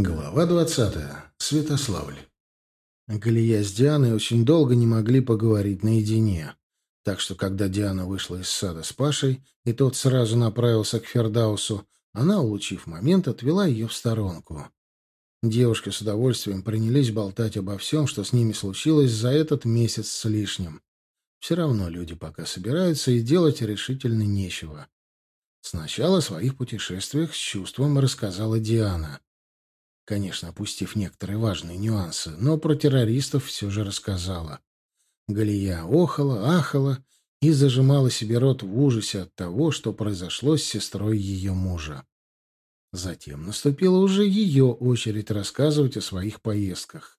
Глава двадцатая. Святославль. Галия с Дианой очень долго не могли поговорить наедине. Так что, когда Диана вышла из сада с Пашей, и тот сразу направился к Фердаусу, она, улучив момент, отвела ее в сторонку. Девушки с удовольствием принялись болтать обо всем, что с ними случилось за этот месяц с лишним. Все равно люди пока собираются, и делать решительно нечего. Сначала о своих путешествиях с чувством рассказала Диана. Конечно, опустив некоторые важные нюансы, но про террористов все же рассказала. Галия охала, ахала и зажимала себе рот в ужасе от того, что произошло с сестрой ее мужа. Затем наступила уже ее очередь рассказывать о своих поездках.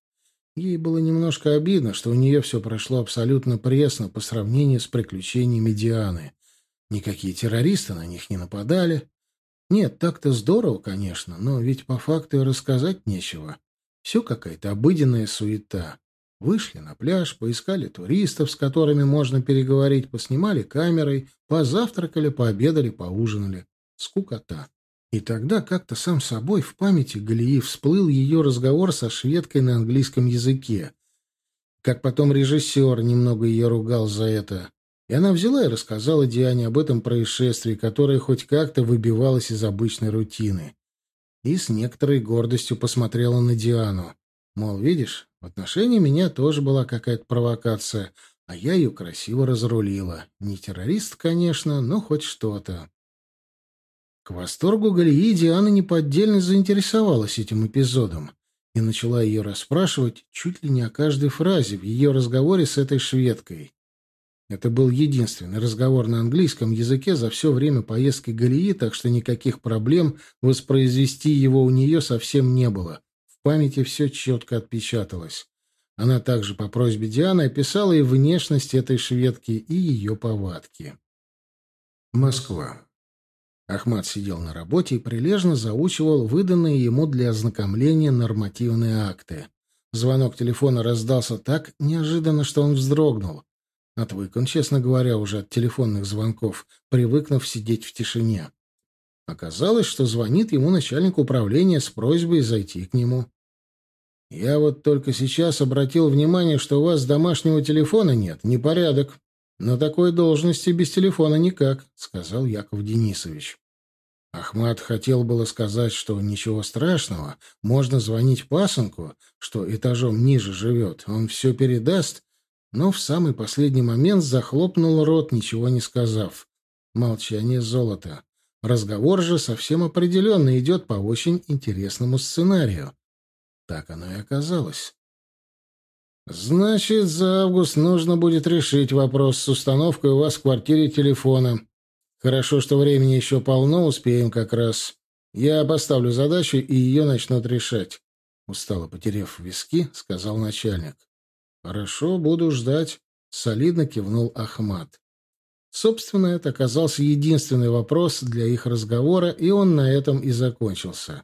Ей было немножко обидно, что у нее все прошло абсолютно пресно по сравнению с приключениями Дианы. Никакие террористы на них не нападали. Нет, так-то здорово, конечно, но ведь по факту и рассказать нечего. Все какая-то обыденная суета. Вышли на пляж, поискали туристов, с которыми можно переговорить, поснимали камерой, позавтракали, пообедали, поужинали. Скукота. И тогда как-то сам собой в памяти Галии всплыл ее разговор со шведкой на английском языке. Как потом режиссер немного ее ругал за это. И она взяла и рассказала Диане об этом происшествии, которое хоть как-то выбивалось из обычной рутины. И с некоторой гордостью посмотрела на Диану. Мол, видишь, в отношении меня тоже была какая-то провокация, а я ее красиво разрулила. Не террорист, конечно, но хоть что-то. К восторгу Галии Диана неподдельно заинтересовалась этим эпизодом и начала ее расспрашивать чуть ли не о каждой фразе в ее разговоре с этой шведкой. Это был единственный разговор на английском языке за все время поездки Галии, так что никаких проблем воспроизвести его у нее совсем не было памяти все четко отпечаталось. Она также по просьбе Дианы описала и внешность этой шведки, и ее повадки. Москва. Ахмат сидел на работе и прилежно заучивал выданные ему для ознакомления нормативные акты. Звонок телефона раздался так неожиданно, что он вздрогнул. Отвык он, честно говоря, уже от телефонных звонков, привыкнув сидеть в тишине. Оказалось, что звонит ему начальник управления с просьбой зайти к нему. «Я вот только сейчас обратил внимание, что у вас домашнего телефона нет. Непорядок. На такой должности без телефона никак», — сказал Яков Денисович. Ахмат хотел было сказать, что ничего страшного, можно звонить пасынку, что этажом ниже живет, он все передаст, но в самый последний момент захлопнул рот, ничего не сказав. Молчание золота. Разговор же совсем определенно идет по очень интересному сценарию. Так оно и оказалось. «Значит, за август нужно будет решить вопрос с установкой у вас в квартире телефона. Хорошо, что времени еще полно, успеем как раз. Я поставлю задачу, и ее начнут решать». Устало потерев виски, сказал начальник. «Хорошо, буду ждать», — солидно кивнул Ахмат. Собственно, это оказался единственный вопрос для их разговора, и он на этом и закончился.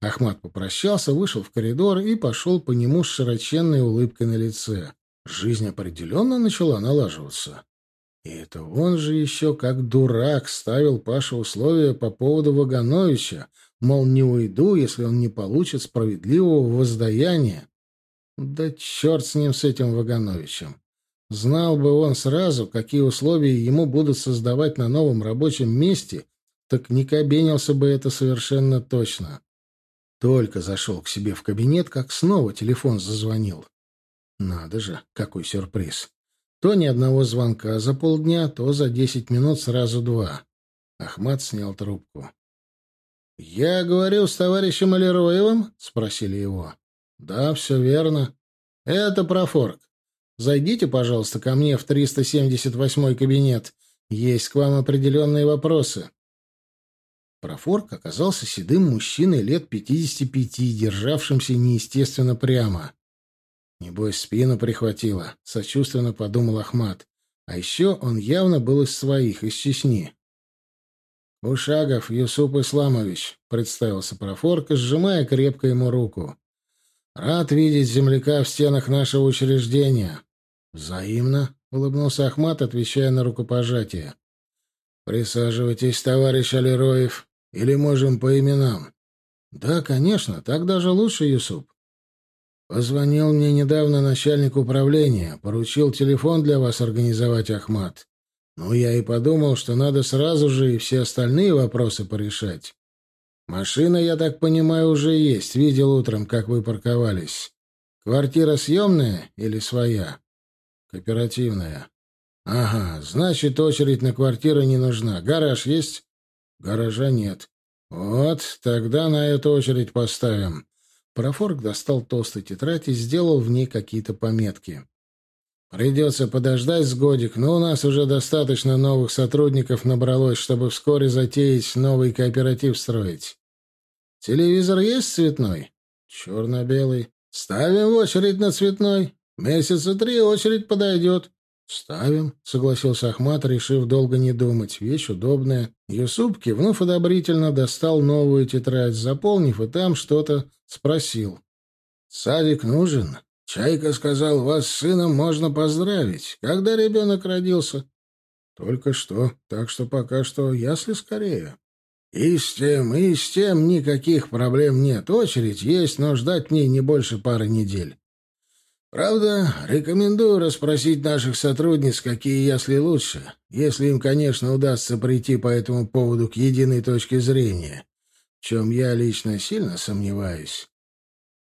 Ахмат попрощался, вышел в коридор и пошел по нему с широченной улыбкой на лице. Жизнь определенно начала налаживаться. И это он же еще как дурак ставил Паше условия по поводу Вагановича, мол, не уйду, если он не получит справедливого воздаяния. Да черт с ним, с этим Вагановичем. Знал бы он сразу, какие условия ему будут создавать на новом рабочем месте, так не кабенился бы это совершенно точно. Только зашел к себе в кабинет, как снова телефон зазвонил. Надо же, какой сюрприз. То ни одного звонка за полдня, то за десять минут сразу два. Ахмат снял трубку. «Я говорил с товарищем Алироевым?» — спросили его. «Да, все верно. Это профорг. Зайдите, пожалуйста, ко мне в 378 кабинет. Есть к вам определенные вопросы». Профорк оказался седым мужчиной лет 55, державшимся неестественно прямо. «Небось, спину прихватило», — сочувственно подумал Ахмат. А еще он явно был из своих, из Чечни. «Ушагов Юсуп Исламович», — представился Профорк, сжимая крепко ему руку. «Рад видеть земляка в стенах нашего учреждения. «Взаимно», — улыбнулся Ахмат, отвечая на рукопожатие. «Присаживайтесь, товарищ Алироев, или можем по именам». Да, конечно, так даже лучше, Юсуп. Позвонил мне недавно начальник управления, поручил телефон для вас организовать, Ахмат. Ну, я и подумал, что надо сразу же и все остальные вопросы порешать. Машина, я так понимаю, уже есть. Видел утром, как вы парковались. Квартира съемная или своя? Кооперативная. Ага, значит, очередь на квартиру не нужна. Гараж есть? Гаража нет. Вот, тогда на эту очередь поставим. Парафорг достал толстую тетрадь и сделал в ней какие-то пометки. Придется подождать с годик, но у нас уже достаточно новых сотрудников набралось, чтобы вскоре затеять новый кооператив строить. Телевизор есть цветной? Черно-белый. Ставим очередь на цветной. Месяца три очередь подойдет. «Ставим», — согласился Ахмат, решив долго не думать. Вещь удобная. Юсуп, кивнув одобрительно, достал новую тетрадь, заполнив и там что-то спросил. «Садик нужен?» Чайка сказал, вас с сыном можно поздравить. Когда ребенок родился? Только что, так что пока что ясли скорее. И с тем, и с тем никаких проблем нет. Очередь есть, но ждать мне не больше пары недель. Правда, рекомендую расспросить наших сотрудниц, какие ясли лучше, если им, конечно, удастся прийти по этому поводу к единой точке зрения, в чем я лично сильно сомневаюсь.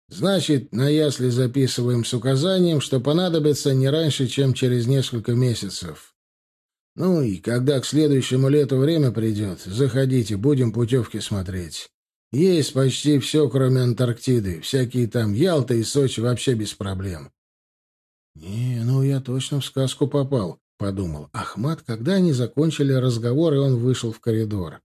Значит, на ясли записываем с указанием, что понадобится не раньше, чем через несколько месяцев. Ну и когда к следующему лету время придет, заходите, будем путевки смотреть. Есть почти все, кроме Антарктиды. Всякие там Ялта и Сочи вообще без проблем. «Не, ну я точно в сказку попал», — подумал Ахмат, когда они закончили разговор, и он вышел в коридор.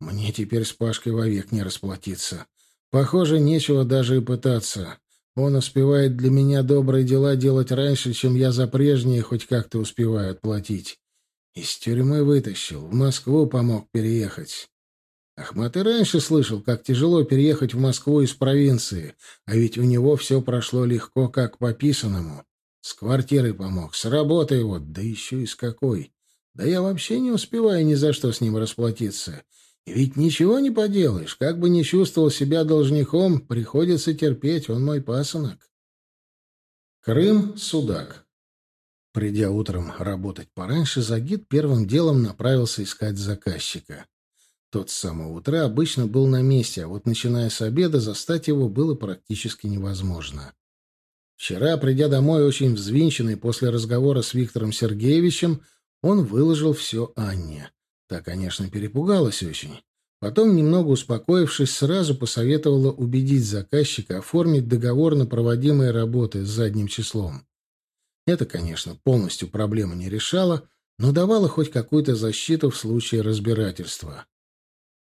«Мне теперь с Пашкой вовек не расплатиться. Похоже, нечего даже и пытаться. Он успевает для меня добрые дела делать раньше, чем я за прежние хоть как-то успеваю отплатить. Из тюрьмы вытащил, в Москву помог переехать. Ахмат и раньше слышал, как тяжело переехать в Москву из провинции, а ведь у него все прошло легко, как по писанному. С квартирой помог, с работой вот, да еще и с какой. Да я вообще не успеваю ни за что с ним расплатиться. Ведь ничего не поделаешь, как бы не чувствовал себя должником, приходится терпеть, он мой пасынок. Крым, Судак. Придя утром работать пораньше, Загид первым делом направился искать заказчика. Тот с самого утра обычно был на месте, а вот начиная с обеда застать его было практически невозможно. Вчера, придя домой очень взвинченный после разговора с Виктором Сергеевичем, он выложил все Анне. Та, конечно, перепугалась очень. Потом, немного успокоившись, сразу посоветовала убедить заказчика оформить договор на проводимые работы с задним числом. Это, конечно, полностью проблему не решало, но давало хоть какую-то защиту в случае разбирательства.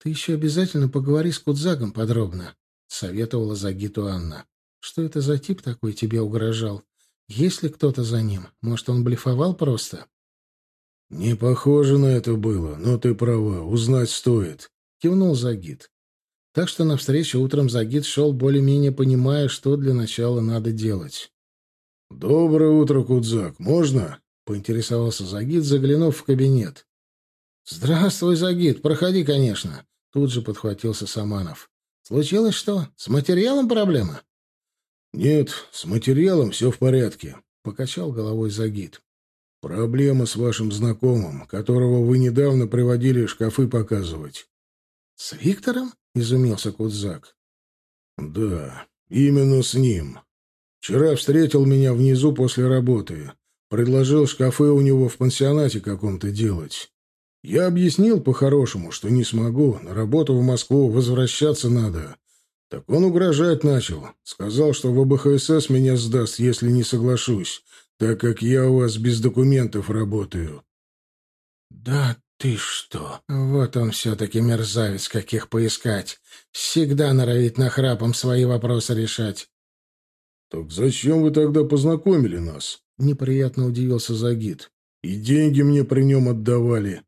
«Ты еще обязательно поговори с Кудзагом подробно», — советовала Загиту Анна. «Что это за тип такой тебе угрожал? Есть ли кто-то за ним? Может, он блефовал просто?» «Не похоже на это было, но ты права, узнать стоит», — кивнул Загид. Так что навстречу утром Загид шел более-менее понимая, что для начала надо делать. «Доброе утро, Кудзак. Можно?» — поинтересовался Загид, заглянув в кабинет. «Здравствуй, Загид. Проходи, конечно». Тут же подхватился Саманов. «Случилось что? С материалом проблема?» «Нет, с материалом все в порядке», — покачал головой Загид. Проблема с вашим знакомым, которого вы недавно приводили шкафы показывать. — С Виктором? — изумился Кудзак. — Да, именно с ним. Вчера встретил меня внизу после работы. Предложил шкафы у него в пансионате каком-то делать. Я объяснил по-хорошему, что не смогу, на работу в Москву возвращаться надо. Так он угрожать начал. Сказал, что в ОБХСС меня сдаст, если не соглашусь так как я у вас без документов работаю». «Да ты что? Вот он все-таки мерзавец, каких поискать. Всегда норовит нахрапом свои вопросы решать». «Так зачем вы тогда познакомили нас?» — неприятно удивился Загид. «И деньги мне при нем отдавали».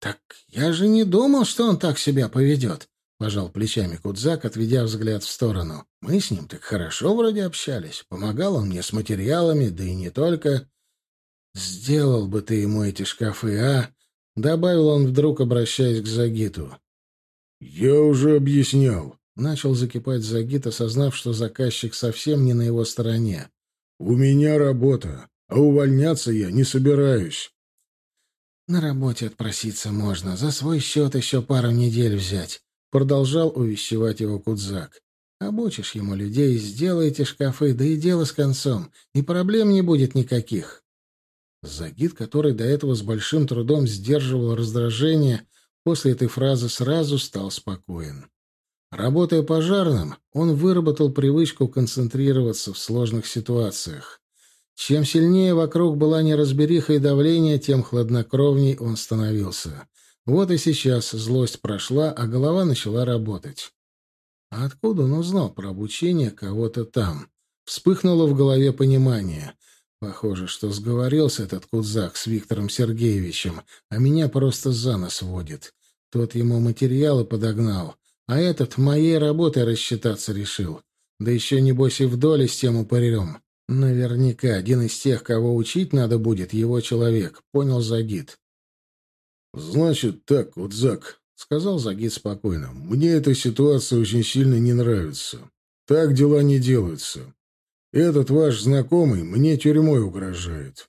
«Так я же не думал, что он так себя поведет. — пожал плечами Кудзак, отведя взгляд в сторону. «Мы с ним так хорошо вроде общались. Помогал он мне с материалами, да и не только. Сделал бы ты ему эти шкафы, а?» — добавил он вдруг, обращаясь к Загиту. «Я уже объяснял. Начал закипать Загид, осознав, что заказчик совсем не на его стороне. «У меня работа, а увольняться я не собираюсь». «На работе отпроситься можно, за свой счет еще пару недель взять», — продолжал увещевать его Кудзак. «Обучишь ему людей, сделаете шкафы, да и дело с концом, и проблем не будет никаких». Загид, который до этого с большим трудом сдерживал раздражение, после этой фразы сразу стал спокоен. Работая пожарным, он выработал привычку концентрироваться в сложных ситуациях. Чем сильнее вокруг была неразбериха и давление, тем хладнокровней он становился. Вот и сейчас злость прошла, а голова начала работать. А откуда он узнал про обучение кого-то там? Вспыхнуло в голове понимание. Похоже, что сговорился этот кузак с Виктором Сергеевичем, а меня просто за нос водит. Тот ему материалы подогнал, а этот моей работой рассчитаться решил. Да еще, небось, и в доле с тем упырем. Наверняка один из тех, кого учить надо будет, его человек. Понял Загид. «Значит так, Удзак», — сказал Загид спокойно. «Мне эта ситуация очень сильно не нравится. Так дела не делаются. Этот ваш знакомый мне тюрьмой угрожает.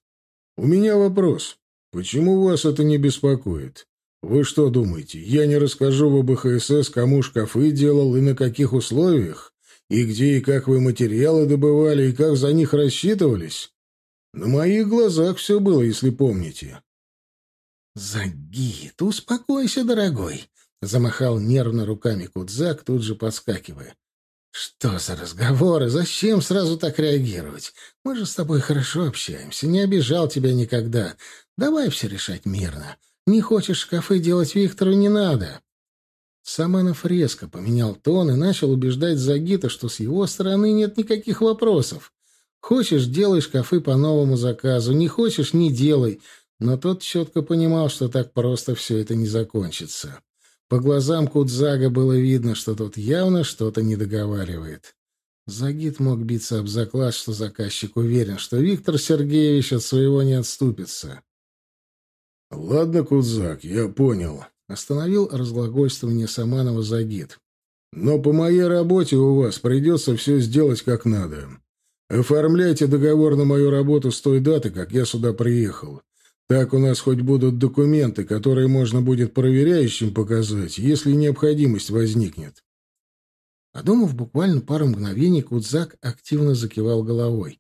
У меня вопрос. Почему вас это не беспокоит? Вы что думаете, я не расскажу в ОБХСС, кому шкафы делал и на каких условиях? И где и как вы материалы добывали, и как за них рассчитывались? На моих глазах все было, если помните. «Загид, успокойся, дорогой!» — замахал нервно руками Кудзак, тут же подскакивая. «Что за разговоры? Зачем сразу так реагировать? Мы же с тобой хорошо общаемся, не обижал тебя никогда. Давай все решать мирно. Не хочешь шкафы делать Виктору, не надо». Саманов резко поменял тон и начал убеждать Загита, что с его стороны нет никаких вопросов. Хочешь — делай шкафы по новому заказу, не хочешь — не делай. Но тот четко понимал, что так просто все это не закончится. По глазам Кудзага было видно, что тот явно что-то не договаривает. Загид мог биться об заклад, что заказчик уверен, что Виктор Сергеевич от своего не отступится. «Ладно, Кудзак, я понял. Остановил разглагольствование Саманова Загид. «Но по моей работе у вас придется все сделать как надо. Оформляйте договор на мою работу с той даты, как я сюда приехал. Так у нас хоть будут документы, которые можно будет проверяющим показать, если необходимость возникнет». Подумав буквально пару мгновений, Кудзак активно закивал головой.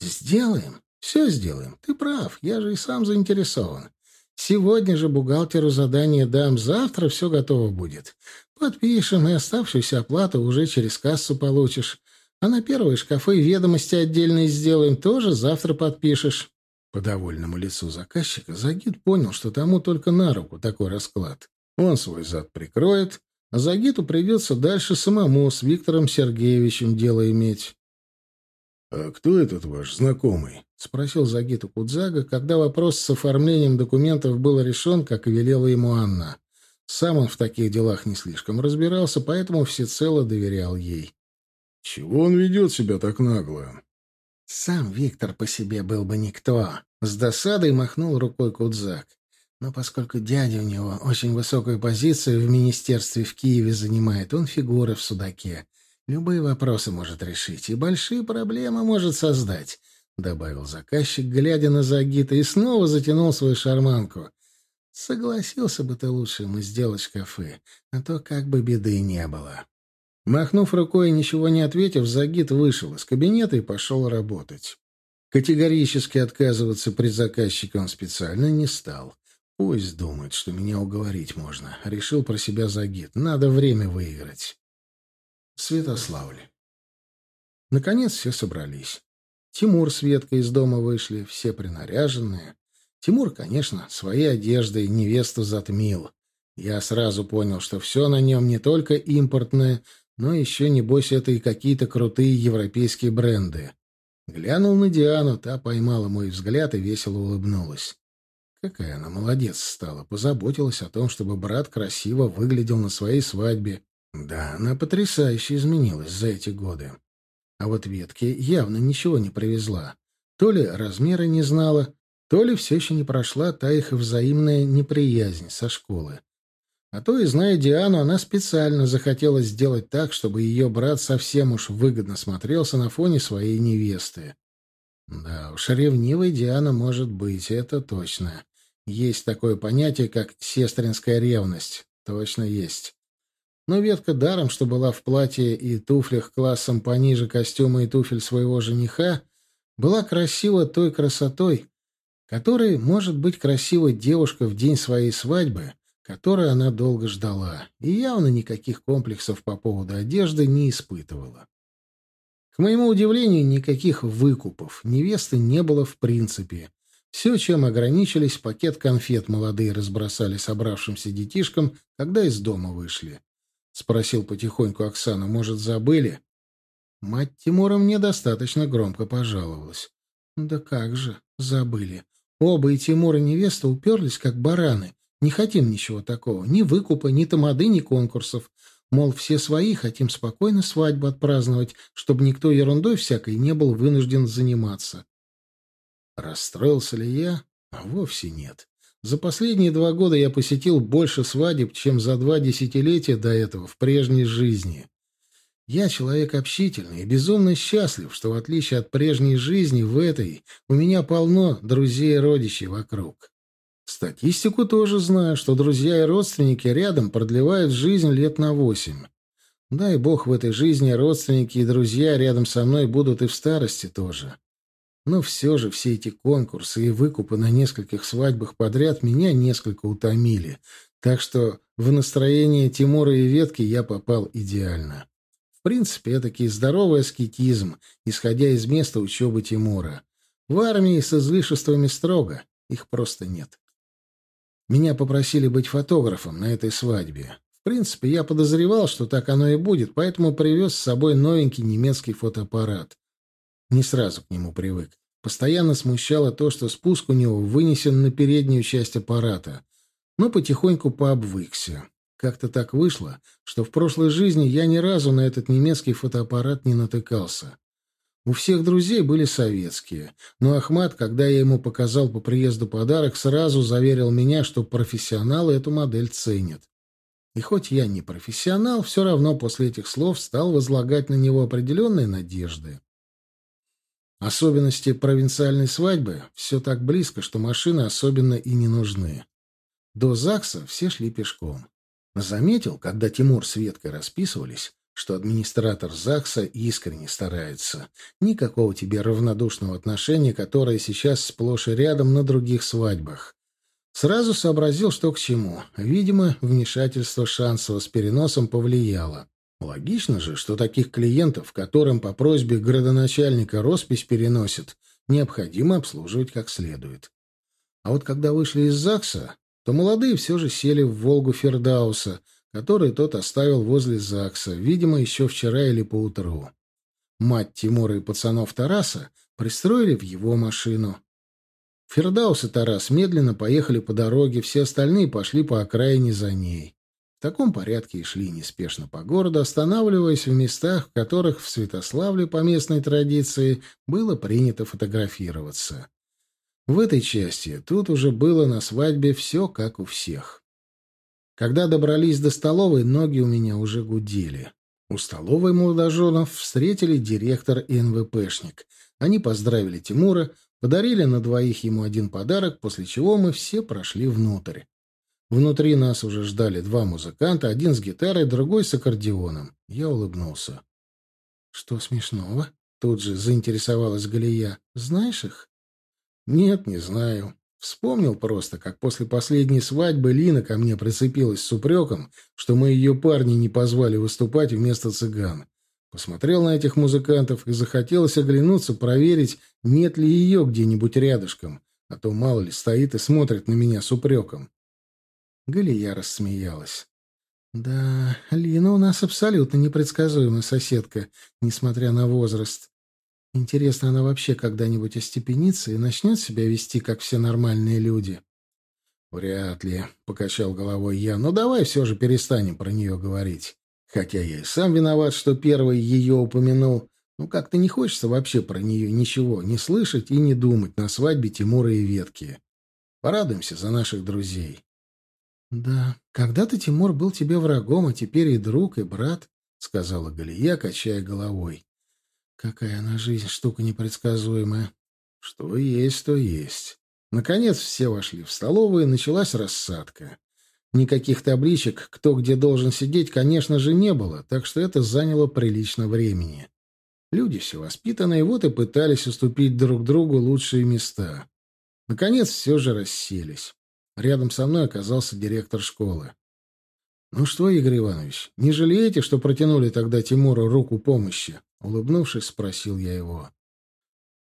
«Сделаем. Все сделаем. Ты прав. Я же и сам заинтересован. Сегодня же бухгалтеру задание дам, завтра все готово будет. Подпишем, и оставшуюся оплату уже через кассу получишь. А на первые шкафы ведомости отдельные сделаем, тоже завтра подпишешь». По довольному лицу заказчика Загид понял, что тому только на руку такой расклад. Он свой зад прикроет, а Загиту придется дальше самому с Виктором Сергеевичем дело иметь. «А кто этот ваш знакомый?» — спросил Загиту Кудзага, когда вопрос с оформлением документов был решен, как и велела ему Анна. Сам он в таких делах не слишком разбирался, поэтому всецело доверял ей. «Чего он ведет себя так нагло?» «Сам Виктор по себе был бы никто», — с досадой махнул рукой Кудзак. «Но поскольку дядя у него очень высокую позицию в министерстве в Киеве занимает, он фигура в судаке. Любые вопросы может решить и большие проблемы может создать, — добавил заказчик, глядя на Загита, и снова затянул свою шарманку. Согласился бы ты лучше ему сделать шкафы, а то как бы беды не было. Махнув рукой и ничего не ответив, Загид вышел из кабинета и пошел работать. Категорически отказываться при заказчике он специально не стал. Пусть думает, что меня уговорить можно. Решил про себя Загид. Надо время выиграть. Святославль. Наконец все собрались. Тимур с Веткой из дома вышли, все принаряженные. Тимур, конечно, своей одеждой невесту затмил. Я сразу понял, что все на нем не только импортное, но еще, небось, это и какие-то крутые европейские бренды. Глянул на Диану, та поймала мой взгляд и весело улыбнулась. Какая она молодец стала, позаботилась о том, чтобы брат красиво выглядел на своей свадьбе, да, она потрясающе изменилась за эти годы. А вот ветки явно ничего не привезла. То ли размеры не знала, то ли все еще не прошла та их взаимная неприязнь со школы. А то и, зная Диану, она специально захотела сделать так, чтобы ее брат совсем уж выгодно смотрелся на фоне своей невесты. Да уж, ревнивой Диана может быть, это точно. Есть такое понятие, как сестринская ревность. Точно есть. Но ветка даром, что была в платье и туфлях классом пониже костюма и туфель своего жениха, была красива той красотой, которой может быть красива девушка в день своей свадьбы, которую она долго ждала, и явно никаких комплексов по поводу одежды не испытывала. К моему удивлению, никаких выкупов невесты не было в принципе. Все, чем ограничились, пакет конфет молодые разбросали собравшимся детишкам, когда из дома вышли. Спросил потихоньку Оксану, может, забыли? Мать Тимура мне достаточно громко пожаловалась. Да как же, забыли. Оба и Тимур и невеста уперлись, как бараны. Не хотим ничего такого. Ни выкупа, ни тамады, ни конкурсов. Мол, все свои, хотим спокойно свадьбу отпраздновать, чтобы никто ерундой всякой не был вынужден заниматься. Расстроился ли я? А вовсе нет. За последние два года я посетил больше свадеб, чем за два десятилетия до этого в прежней жизни. Я человек общительный и безумно счастлив, что в отличие от прежней жизни в этой у меня полно друзей и родичей вокруг. Статистику тоже знаю, что друзья и родственники рядом продлевают жизнь лет на восемь. Дай бог в этой жизни родственники и друзья рядом со мной будут и в старости тоже. Но все же все эти конкурсы и выкупы на нескольких свадьбах подряд меня несколько утомили, так что в настроение Тимура и Ветки я попал идеально. В принципе, это здоровый аскетизм, исходя из места учебы Тимура. В армии с излишествами строго, их просто нет. Меня попросили быть фотографом на этой свадьбе. В принципе, я подозревал, что так оно и будет, поэтому привез с собой новенький немецкий фотоаппарат. Не сразу к нему привык. Постоянно смущало то, что спуск у него вынесен на переднюю часть аппарата. Но потихоньку пообвыкся. Как-то так вышло, что в прошлой жизни я ни разу на этот немецкий фотоаппарат не натыкался. У всех друзей были советские, но Ахмат, когда я ему показал по приезду подарок, сразу заверил меня, что профессионалы эту модель ценят. И хоть я не профессионал, все равно после этих слов стал возлагать на него определенные надежды. Особенности провинциальной свадьбы все так близко, что машины особенно и не нужны. До ЗАГСа все шли пешком. Заметил, когда Тимур с Веткой расписывались, что администратор ЗАГСа искренне старается. Никакого тебе равнодушного отношения, которое сейчас сплошь и рядом на других свадьбах. Сразу сообразил, что к чему. Видимо, вмешательство Шансова с переносом повлияло. Логично же, что таких клиентов, которым по просьбе градоначальника роспись переносят, необходимо обслуживать как следует. А вот когда вышли из ЗАГСа, то молодые все же сели в «Волгу» Фердауса, который тот оставил возле ЗАГСа, видимо, еще вчера или поутру. Мать Тимура и пацанов Тараса пристроили в его машину. Фердаус и Тарас медленно поехали по дороге, все остальные пошли по окраине за ней. В таком порядке и шли неспешно по городу, останавливаясь в местах, в которых в Святославле по местной традиции было принято фотографироваться. В этой части тут уже было на свадьбе все как у всех. Когда добрались до столовой, ноги у меня уже гудели. У столовой молодоженов встретили директор и НВПшник. Они поздравили Тимура, подарили на двоих ему один подарок, после чего мы все прошли внутрь. Внутри нас уже ждали два музыканта, один с гитарой, другой с аккордеоном. Я улыбнулся. «Что смешного?» — тут же заинтересовалась Галия. «Знаешь их?» Нет, не знаю. Вспомнил просто, как после последней свадьбы Лина ко мне прицепилась с упреком, что мы ее парни не позвали выступать вместо цыган. Посмотрел на этих музыкантов и захотелось оглянуться, проверить, нет ли ее где-нибудь рядышком, а то, мало ли, стоит и смотрит на меня с упреком. Галия рассмеялась. «Да, Лина у нас абсолютно непредсказуемая соседка, несмотря на возраст. Интересно, она вообще когда-нибудь остепенится и начнет себя вести, как все нормальные люди? Вряд ли, — покачал головой я, — но давай все же перестанем про нее говорить. Хотя я и сам виноват, что первый ее упомянул. Ну, как-то не хочется вообще про нее ничего не слышать и не думать на свадьбе Тимура и Ветки. Порадуемся за наших друзей. Да, когда-то Тимур был тебе врагом, а теперь и друг, и брат, сказала Галия, качая головой. Какая она жизнь, штука непредсказуемая. Что есть, то есть. Наконец все вошли в столовую, и началась рассадка. Никаких табличек, кто где должен сидеть, конечно же, не было, так что это заняло прилично времени. Люди все воспитанные, вот и пытались уступить друг другу лучшие места. Наконец все же расселись. Рядом со мной оказался директор школы. «Ну что, Игорь Иванович, не жалеете, что протянули тогда Тимуру руку помощи?» Улыбнувшись, спросил я его.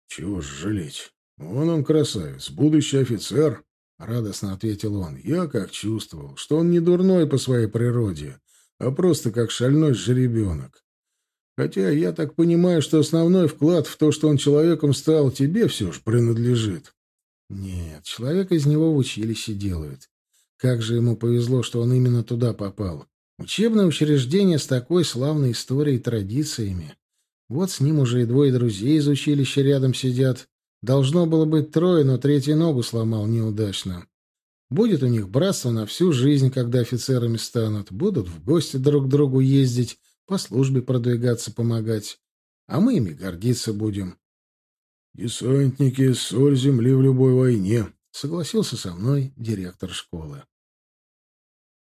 «Чего ж жалеть? Вон он красавец, будущий офицер», — радостно ответил он. «Я как чувствовал, что он не дурной по своей природе, а просто как шальной жеребенок. Хотя я так понимаю, что основной вклад в то, что он человеком стал, тебе все же принадлежит». «Нет, человек из него в училище делают. Как же ему повезло, что он именно туда попал. Учебное учреждение с такой славной историей и традициями. Вот с ним уже и двое друзей из училища рядом сидят. Должно было быть трое, но третий ногу сломал неудачно. Будет у них братство на всю жизнь, когда офицерами станут. Будут в гости друг к другу ездить, по службе продвигаться, помогать. А мы ими гордиться будем. «Десантники — соль земли в любой войне», — согласился со мной директор школы.